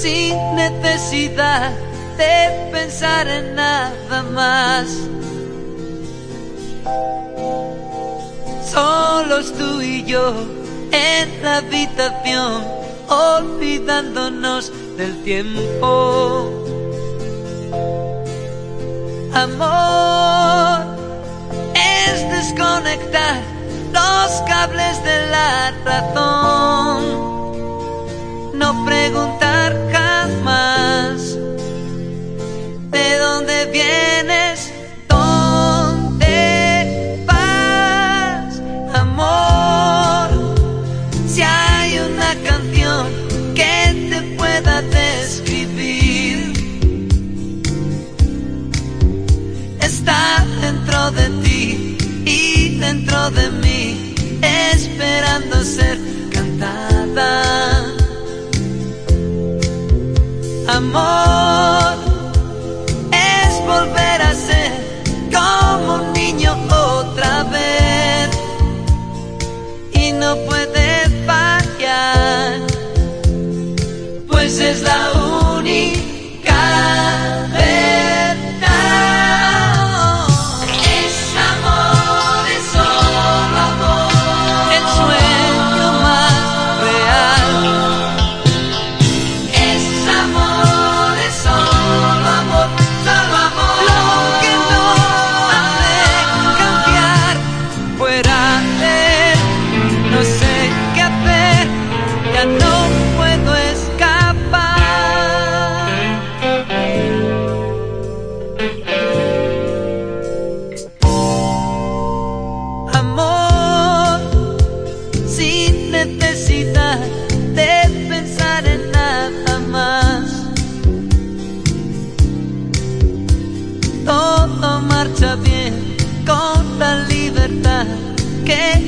Sin necesidad de pensar en nada más. Solos tú y yo en la habitación, olvidándonos del tiempo. Amor es desconectar los cables de la razón. No preguntar de mí, esperando ser cantada. Amor necesidad de pensar en nada más. Todo marcha bien con la libertad que